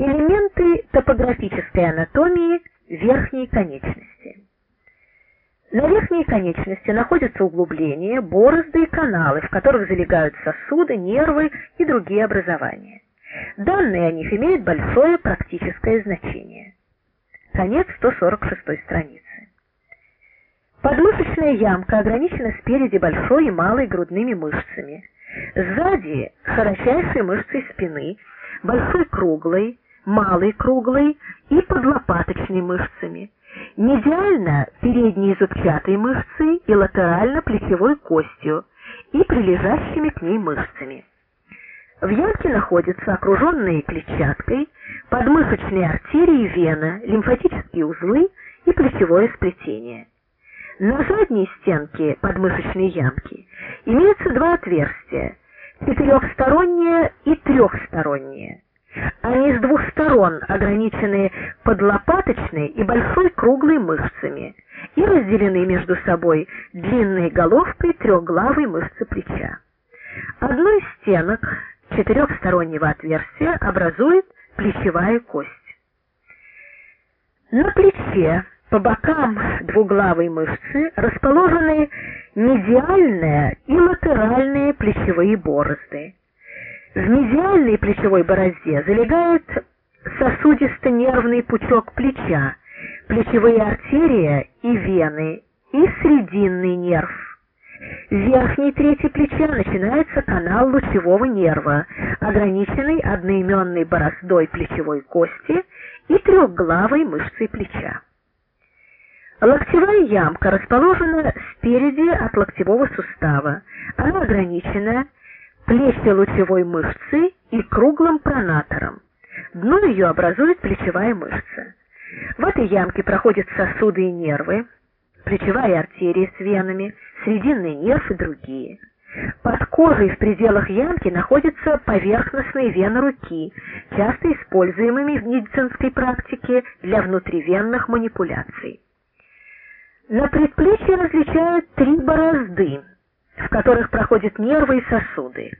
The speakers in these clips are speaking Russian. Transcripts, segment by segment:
Элементы топографической анатомии верхней конечности. На верхней конечности находятся углубления, борозды и каналы, в которых залегают сосуды, нервы и другие образования. Данные о них имеют большое практическое значение. Конец 146 страницы. Подмышечная ямка ограничена спереди большой и малой грудными мышцами. Сзади широчайшей мышцей спины, большой круглой, малой круглой и подлопаточной мышцами. Медиально передней зубчатой мышцей и латерально плечевой костью и прилежащими к ней мышцами. В ямке находятся окруженные клетчаткой подмышечные артерии, вена, лимфатические узлы и плечевое сплетение. На задней стенке подмышечной ямки имеются два отверстия, четырехстороннее и трехстороннее. Они с двух сторон ограничены подлопаточной и большой круглой мышцами и разделены между собой длинной головкой трехглавой мышцы плеча. Одну из стенок четырехстороннего отверстия образует плечевая кость. На плече по бокам двуглавой мышцы расположены медиальные и латеральные плечевые борозды. В медиальной плечевой борозде залегает сосудисто-нервный пучок плеча, плечевые артерия и вены, и срединный нерв. В верхней трети плеча начинается канал лучевого нерва, ограниченный одноименной бороздой плечевой кости и трехглавой мышцей плеча. Локтевая ямка расположена спереди от локтевого сустава. Она ограничена плечелучевой мышцей и круглым пронатором. Дно ее образует плечевая мышца. В этой ямке проходят сосуды и нервы, плечевая артерия с венами, срединный нерв и другие. Под кожей в пределах ямки находятся поверхностные вены руки, часто используемыми в медицинской практике для внутривенных манипуляций. На предплечье различают три борозды, которых проходят нервы и сосуды.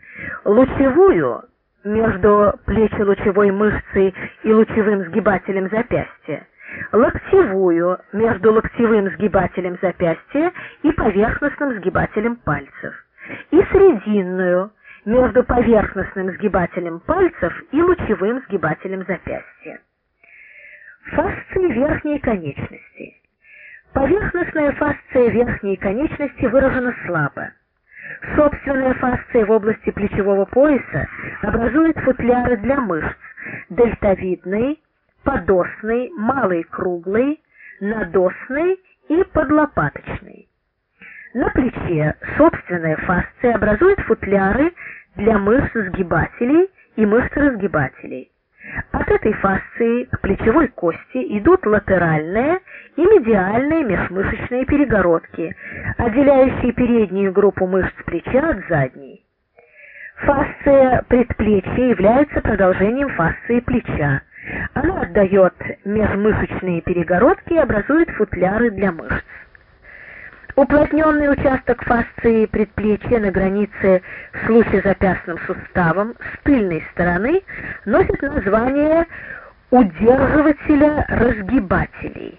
Лучевую между плечелучевой мышцей и лучевым сгибателем запястья, локтевую между локтевым сгибателем запястья и поверхностным сгибателем пальцев, и срединную между поверхностным сгибателем пальцев и лучевым сгибателем запястья. Фасции верхней конечности. Поверхностная фасция верхней конечности выражена слабо. Собственная фасция в области плечевого пояса образует футляры для мышц дельтовидной, подосной, малой круглой, надосной и подлопаточной. На плече собственная фасция образует футляры для мышц сгибателей и мышц разгибателей. От этой фасции к плечевой кости идут латеральные и медиальные межмышечные перегородки, отделяющие переднюю группу мышц плеча от задней. Фасция предплечья является продолжением фасции плеча. Она отдает межмышечные перегородки и образует футляры для мышц. Уплотненный участок фасции предплечья на границе с лучезапястным суставом с тыльной стороны носит название удерживателя разгибателей.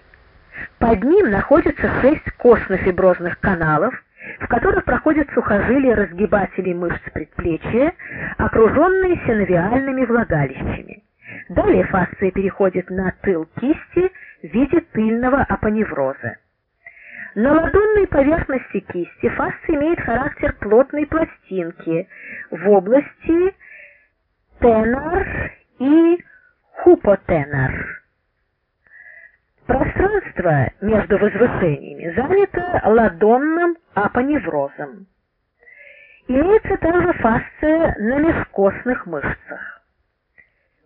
Под ним находятся шесть костно-фиброзных каналов, в которых проходят сухожилия разгибателей мышц предплечья, окруженные синовиальными влагалищами. Далее фасция переходит на тыл кисти в виде тыльного апоневроза. На ладонной поверхности кисти фасция имеет характер плотной пластинки в области тенор и хупотенор. Пространство между возвышениями занято ладонным апоневрозом. Имеется также фасция на межкостных мышцах.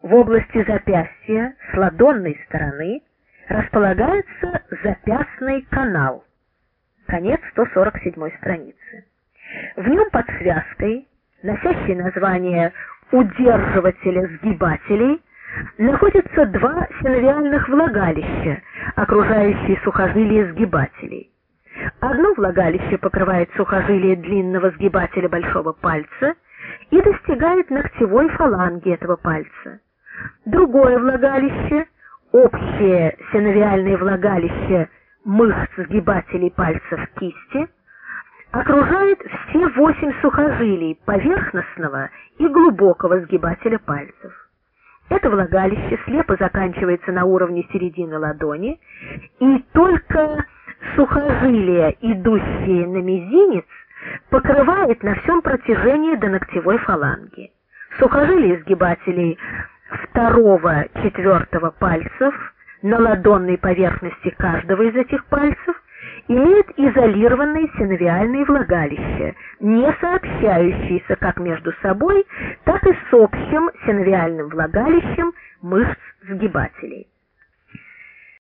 В области запястья с ладонной стороны располагается запястный канал. Конец 147 страницы. В нем под связкой, носящей название удерживателя сгибателей, находятся два синовиальных влагалища, окружающие сухожилия сгибателей. Одно влагалище покрывает сухожилие длинного сгибателя большого пальца и достигает ногтевой фаланги этого пальца. другое влагалище, общее синовиальное влагалище мышц сгибателей пальцев кисти, окружает все восемь сухожилий поверхностного и глубокого сгибателя пальцев. Это влагалище слепо заканчивается на уровне середины ладони, и только сухожилия, идущие на мизинец, покрывает на всем протяжении до ногтевой фаланги. Сухожилия сгибателей второго, четвертого пальцев на ладонной поверхности каждого из этих пальцев имеют изолированные синовиальные влагалища, не сообщающиеся как между собой, так и с общим синовиальным влагалищем мышц сгибателей.